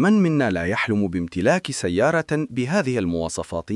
من منا لا يحلم بامتلاك سيارة بهذه المواصفات؟